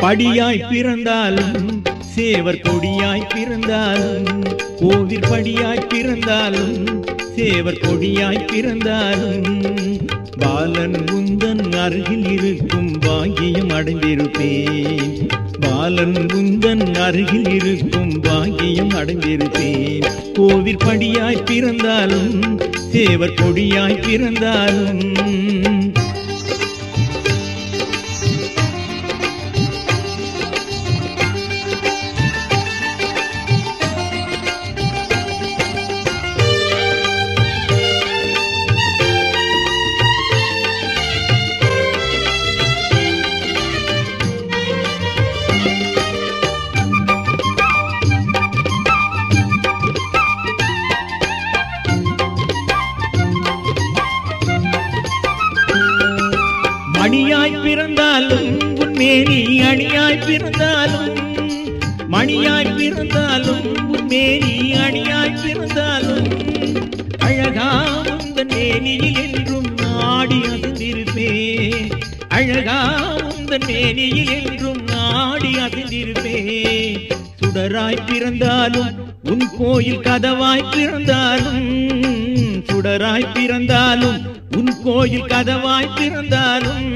படியாய் பிறந்தாலும் சேவர் கொடியாய் பிறந்தாலும் கோவில் படியாய் பிறந்தாலும் சேவர் கொடியாய் பிறந்தாலும் பாலன் குந்தன் அருகில் இருக்கும் பாகியம் அடைந்திருப்பேன். பாலன் குந்தன் அருகில் இருக்கும் பாகியம் அடைந்திருப்பேன். கோவில் படியாய் பிறந்தாலும் சேவர் கொடியாய் பிறந்தாலும் அடியாய் பிறந்தாலும் உன்மேனி அடியாய் பிறந்தாலும் மணியாய் பிறந்தாலும் உன்மேனி அடியாய் பிறந்தாலும் அழகா உந்தன் மேனியில் என்றும் நாடி அதிர்ந்திருப்பே. அழகா உந்தன் மேனியில் என்றும் நாடி அதிர்ந்திருப்பே. சுடராய் பிறந்தாலும் உன் கோயில் கதவாய் பிறந்தாலும் சுடராய் பிறந்தாலும் உன் கோயில் கதவாய் பிறந்தாலும்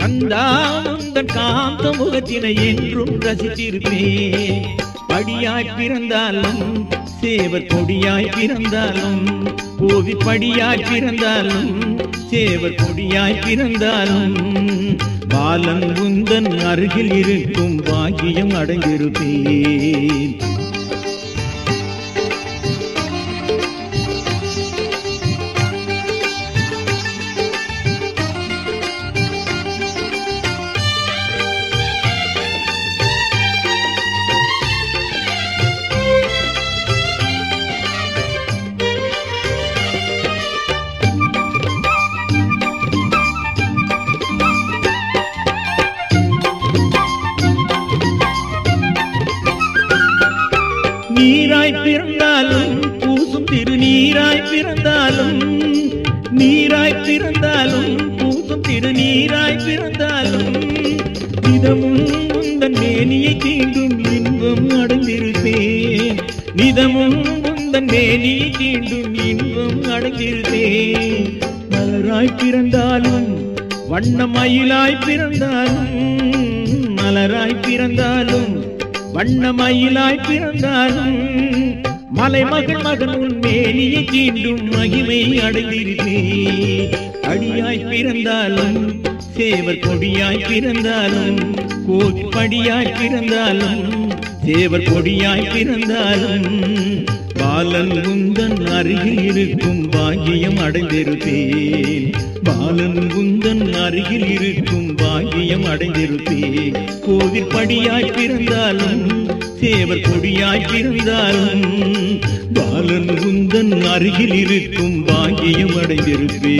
கந்தாந்தன் காந்த முகத்தினை என்றும் ரசித்திருப்பேன். படியாய் பிறந்தாலும் சேவர் கொடியாய் பிறந்தாலும் கோவி படியாய் பிறந்தாலும் சேவர் கொடியாய் பிறந்தாலும் பாலன் உந்தன் அருகில் இருக்கும் பாக்கியம் அடைந்திருப்பேன். நீராய் பிறந்தாலும் பூசும் திருநீராய் பிறந்தாலும் நீராய் பிறந்தாலும் பூசும் திருநீராய் பிறந்தாலும் நிதமும் உந்தன் மேனியை தீண்டும் இன்பம் அடைந்திருப்பேன். நிதமும் உந்தன் மேனியை தீண்டும் இன்பம் அடைந்திருப்பேன். மலராய் பிறந்தாலும் வண்ண மயிலாய் பிறந்தாலும் மலராய் பிறந்தாலும் வண்ணமயிலாய் பிறந்தாலும் மலைமகள் மகன் உன் மேனியை தீண்டும் மகிமை அடைந்திருப்பேன் அடியாய் பிறந்தாலும் சேவர் கொடியாய் பிறந்தாலும் கோவில் பிறந்தாலும் சேவர் கொடியாய் பிறந்தாலும் பாலன் உந்தன் அருகில் இருக்கும் பாக்கியம் அடைந்திருப்பேன். பாலன் உந்தன் அருகில் இருக்கும் பாக்கியம் கோவில் படியாய் பிறந்தாலும் தேவர் கொடியாய் பிறந்தாலும் பாலன் குந்தன் அருகில் இருக்கும் பாக்கியம் அடைந்திருப்பே.